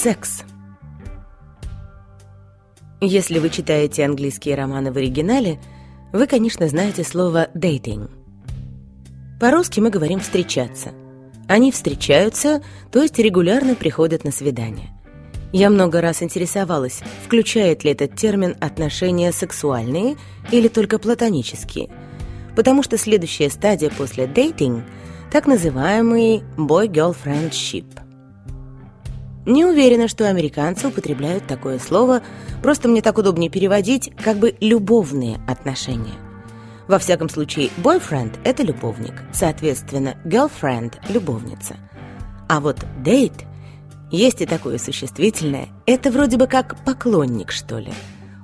Секс. Если вы читаете английские романы в оригинале, вы, конечно, знаете слово «dating». По-русски мы говорим «встречаться». Они встречаются, то есть регулярно приходят на свидание. Я много раз интересовалась, включает ли этот термин отношения сексуальные или только платонические, потому что следующая стадия после dating – так называемый boy-girl friendship. Не уверена, что американцы употребляют такое слово, просто мне так удобнее переводить как бы любовные отношения. Во всяком случае, boyfriend – это любовник, соответственно, girlfriend – любовница. А вот date есть и такое существительное. Это вроде бы как поклонник, что ли.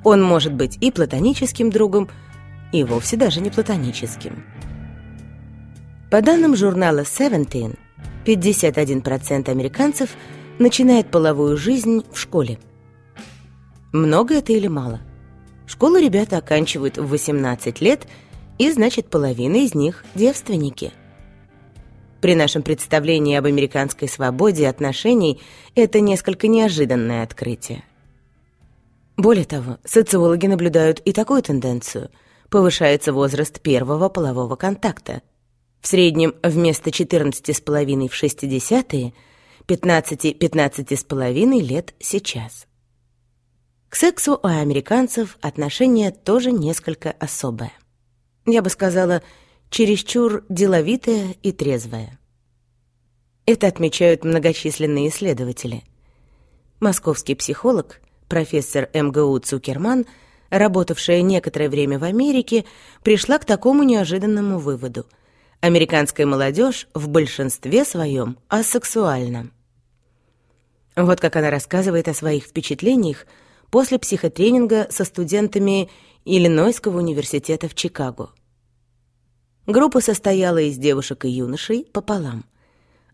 Он может быть и платоническим другом, и вовсе даже не платоническим. По данным журнала Seventeen, 51% американцев начинает половую жизнь в школе. Много это или мало? Школу ребята оканчивают в 18 лет, и значит половина из них девственники – при нашем представлении об американской свободе отношений это несколько неожиданное открытие. Более того, социологи наблюдают и такую тенденцию. Повышается возраст первого полового контакта. В среднем вместо 14,5 в 60-е 15-15,5 лет сейчас. К сексу у американцев отношение тоже несколько особое. Я бы сказала, чересчур деловитая и трезвая. Это отмечают многочисленные исследователи. Московский психолог, профессор МГУ Цукерман, работавшая некоторое время в Америке, пришла к такому неожиданному выводу. Американская молодежь в большинстве своем асексуальна. Вот как она рассказывает о своих впечатлениях после психотренинга со студентами Иллинойского университета в Чикаго. Группа состояла из девушек и юношей пополам.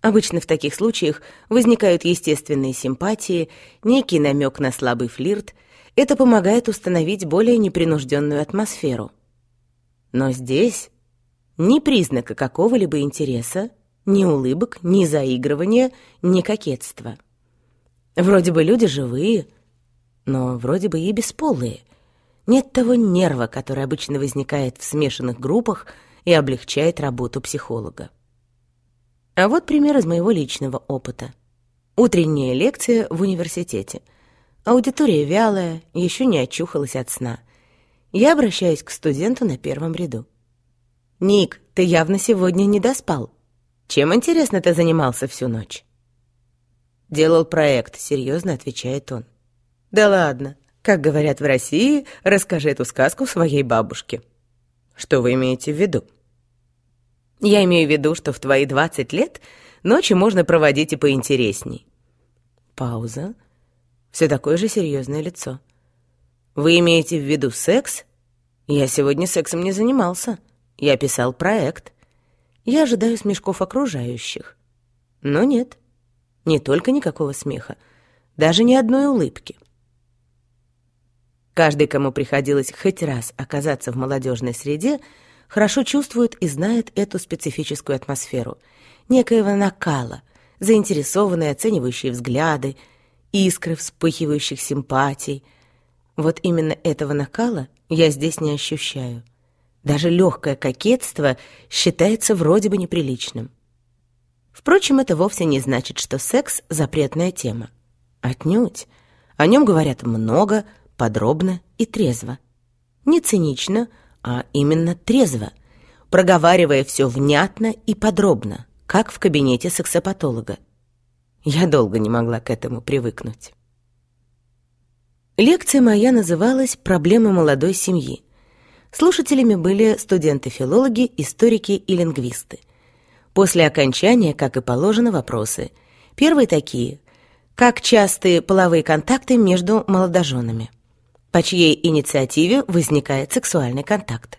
Обычно в таких случаях возникают естественные симпатии, некий намек на слабый флирт. Это помогает установить более непринужденную атмосферу. Но здесь ни признака какого-либо интереса, ни улыбок, ни заигрывания, ни кокетства. Вроде бы люди живые, но вроде бы и бесполые. Нет того нерва, который обычно возникает в смешанных группах — и облегчает работу психолога. А вот пример из моего личного опыта. Утренняя лекция в университете. Аудитория вялая, еще не очухалась от сна. Я обращаюсь к студенту на первом ряду. «Ник, ты явно сегодня не доспал. Чем, интересно, ты занимался всю ночь?» «Делал проект», — серьезно отвечает он. «Да ладно, как говорят в России, расскажи эту сказку своей бабушке». Что вы имеете в виду? Я имею в виду, что в твои 20 лет ночи можно проводить и поинтересней. Пауза. Все такое же серьезное лицо. Вы имеете в виду секс? Я сегодня сексом не занимался. Я писал проект. Я ожидаю смешков окружающих. Но нет. Не только никакого смеха, даже ни одной улыбки. Каждый, кому приходилось хоть раз оказаться в молодежной среде, хорошо чувствует и знает эту специфическую атмосферу, некоего накала, заинтересованные оценивающие взгляды, искры вспыхивающих симпатий. Вот именно этого накала я здесь не ощущаю. Даже легкое кокетство считается вроде бы неприличным. Впрочем, это вовсе не значит, что секс — запретная тема. Отнюдь. О нем говорят много — подробно и трезво. Не цинично, а именно трезво, проговаривая все внятно и подробно, как в кабинете сексопатолога. Я долго не могла к этому привыкнуть. Лекция моя называлась «Проблемы молодой семьи». Слушателями были студенты-филологи, историки и лингвисты. После окончания, как и положено, вопросы. Первые такие – как частые половые контакты между молодоженами? по чьей инициативе возникает сексуальный контакт.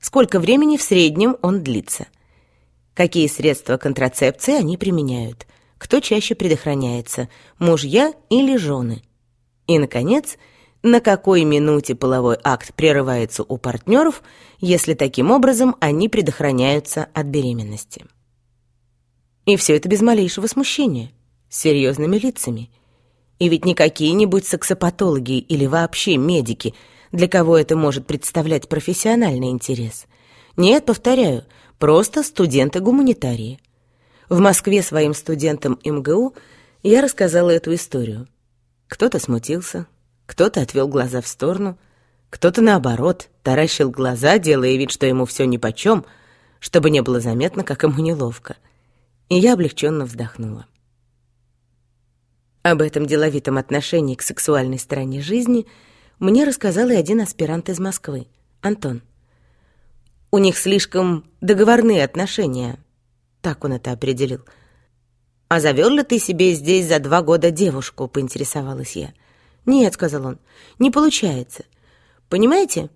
Сколько времени в среднем он длится. Какие средства контрацепции они применяют. Кто чаще предохраняется, мужья или жены. И, наконец, на какой минуте половой акт прерывается у партнеров, если таким образом они предохраняются от беременности. И все это без малейшего смущения, с серьезными лицами. И ведь не какие-нибудь сексопатологи или вообще медики, для кого это может представлять профессиональный интерес. Нет, повторяю, просто студенты-гуманитарии. В Москве своим студентам МГУ я рассказала эту историю. Кто-то смутился, кто-то отвел глаза в сторону, кто-то, наоборот, таращил глаза, делая вид, что ему все нипочем, чтобы не было заметно, как ему неловко. И я облегченно вздохнула. Об этом деловитом отношении к сексуальной стороне жизни мне рассказал и один аспирант из Москвы, Антон. У них слишком договорные отношения, так он это определил. «А завел ли ты себе здесь за два года девушку?» — поинтересовалась я. «Нет», — сказал он, — «не получается. Понимаете,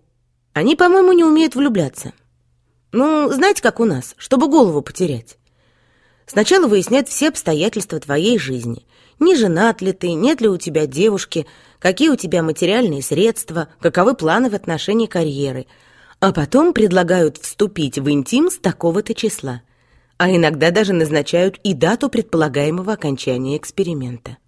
они, по-моему, не умеют влюбляться. Ну, знаете, как у нас, чтобы голову потерять. Сначала выяснять все обстоятельства твоей жизни. Не женат ли ты, нет ли у тебя девушки, какие у тебя материальные средства, каковы планы в отношении карьеры. А потом предлагают вступить в интим с такого-то числа. А иногда даже назначают и дату предполагаемого окончания эксперимента.